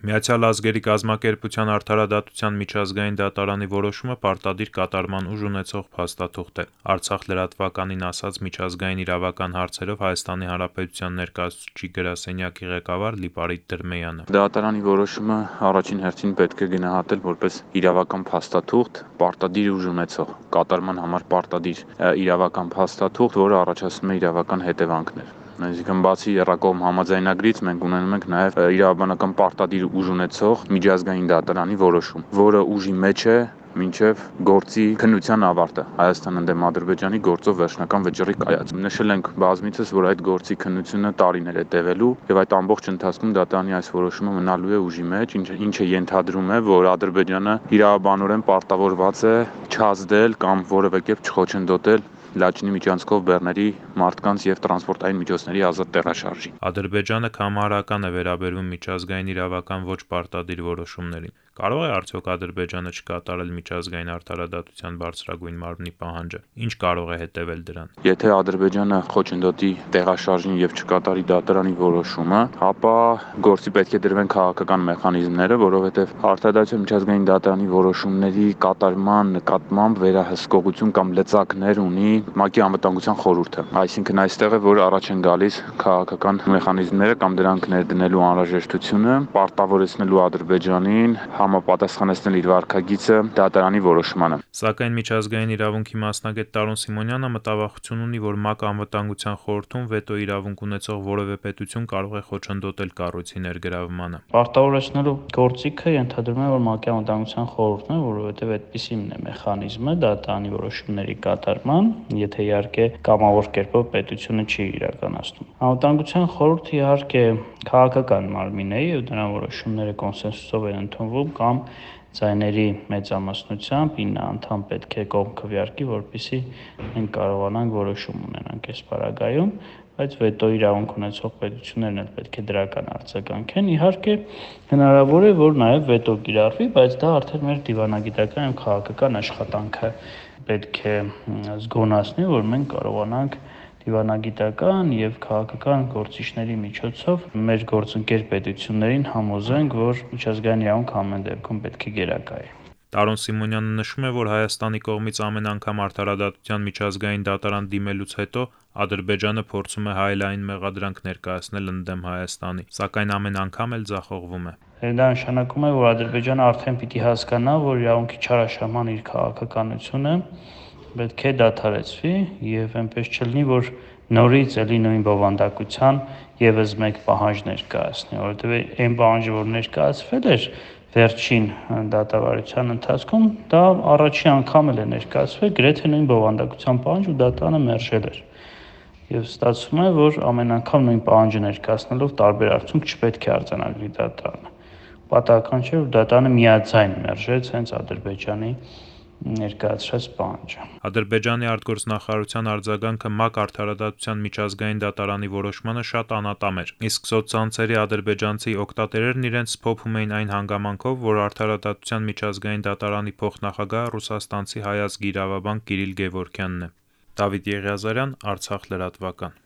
Միացյալ Ազգերի կազմակերպության Արդարադատության միջազգային դատարանի որոշումը պարտադիր կատարման ուժ ունեցող փաստաթուղթ է: Արցախ լրատվականին ասաց Միջազգային իրավական հարցերով ՀՀ ներկայացուցչի գրասենյակի ղեկավար Լիպարիտ Դրմեյանը: «Դատարանի որոշումը առաջին հերթին պետք է գնահատել որպես իրավական փաստաթուղթ, պարտադիր ուժ ունեցող, կատարման համար պարտադիր իրավական փաստաթուղթ, որը առաջացնում է իրավական հետևանքներ: Այսինքն բացի եռակողմ համաձայնագրից մենք ունենում ենք նաև իրավաբանական պարտադիր ուժ ունեցող միջազգային դատարանի որոշում, որը ուժի մեջ է մինչև գործի քննության ավարտը Հայաստան ընդդեմ Ադրբեջանի գործով վերջնական վճռի կայացումը: Նշել ենք բազմիցս, որ այդ գործի քննությունը տարիներ է տևելու եւ այդ ամբողջ ընթացքում դատարանի այս որոշումը մնալու է ուժի մեջ, ինչը ենթադրում է, որ Ադրբեջանը իրավաբանորեն պարտավորված է չազդել կամ որեւէ կերպ չխոչընդոտել Լաչինի միջանցքով բեռների մարդկանց եւ տրանսպորտային միջոցների ազատ տեղաշարժին»: Ադրբեջանը կամարական է վերաբերվում միջազգային իրավական ոչ պարտադիր որոշումներին: Կարո՞ղ է արդյոք Ադրբեջանը չկատարել Միջազգային արդարադատության բարձրագույն մարմնի պահանջը: Ի՞նչ կարող է հետեւել դրան: «Եթե Ադրբեջանը խոչընդոտի տեղաշարժին եւ չկատարի դատարանի որոշումը, ապա գործի պետք է դրվեն քաղաքական մեխանիզմները, որովհետեւ Արդարադատության միջազգային դատարանի որոշումների կատարման նկատմամբ վերահսկողություն կամ լծակներ ունի ՄԱԿ-ի Անվտանգության խորհուրդը: Այսինքն այստեղ է որ առաջ են գալիս քաղաքական մեխանիզմները կամ դրանք ներդնելու անհրաժեշտությունը, պարտավորեցնելու Ադրբեջանին համապատասխանեցնել իր վարքագիծը դատարանի որոշմանը»: Սակայն Միջազգային իրավունքի մասնագետ Տարոն Սիմոնյանը մտավախություն ունի, որ ՄԱԿ Անվտանգության խորհրդում վետո իրավունք ունեցող որեւէ պետություն կարող է խոչընդոտել կառույցի ներգրավմանը: «Պարտավորեցնելու գործիքը ենթադրում է, որ ՄԱԿ-ի Անվտանգության խորհուրդն է, որովհետեւ այդպիսին է մեխանիզմը դատարանի որոշումների կատարման, եթե իհարկե կամավոր կերպով պետությունը չի իրականացնում: Անվտանգության խորհուրդը իհարկե քաղաքական մարմին է եւ նրա որոշումները կոնսենսուսով են ընդունվում կամ ձայների մեծամասնությամբ 9 անդամ պետք է կողմ քվեարկի, որպեսզի մենք կարողանանք որոշում ունենալ այս պարագայում, բայց վետո իրավունք ունեցող պետություններն էլ պետք է դրական արձագանքեն: Իհարկե հնարավոր է, որ նաեւ վետո կիրառվի, բայց դա արդեն մեր դիվանագիտական եւ քաղաքական աշխատանքը պետք է զգոնացնի, որ մենք կարողանանք դիվանագիտական եւ քաղաքական գործիչների միջոցով մեր գործընկեր պետություններին համոզենք, որ միջազգային իրավունքը ամեն դեպքում պետք է գերակայ է»: Տարոն Սիմոնյանը նշում է, որ Հայաստանի կողմից ամեն անգամ Արդարադատության միջազգային դատարան դիմելուց հետո Ադրբեջանը փորձում է հայ-լայն մեղադրանք ներկայացնել ընդդեմ Հայաստանի, սակայն ամեն անգամ էլ ձախողվում է: «Դա նշանակում է, որ Ադրբեջանը արդեն պիտի հասկանա, որ իրավունքի չարաշահման իր քաղաքականությունը պետք է դադարեցվի եւ այնպես չլինի, որ նորից էլի նույն բովանդակության եւս մեկ պահանջ ներկայացնի, որովհետեւ այն պահանջը, որ ներկայացվել էր վերջին դատավարության ընթացքում, դա առաջին անգամ էլ է ներկայացվել գրեթե նույն բովանդակության պահանջ ու դատարանը մերժել էր: Եվ ստացվում է, որ ամեն անգամ նույն պահանջը ներկայացնելով տարբեր արդյունք չպետք է արձանագրի դատարանը: Պատահական չէ, որ դատարանը միաձայն մերժեց հենց Ադրբեջանի ներկայացրած պահանջը»: Ադրբեջանի արտգործնախարարության արձագանքը ՄԱԿ Արդարադատության միջազգային դատարանի որոշմանը շատ անատամ էր, իսկ սոցցանցերի ադրբեջանցի օգտատերերն իրենց սփոփում էին այն հանգամանքով, որ Արդարադատության միջազգային դատարանի փոխնախագահը ռուսաստանցի հայ ազգի իրավաբան Կիրիլ Գևորգյանն է: Դավիթ Եղիազարյան, Արցախ լրատվական։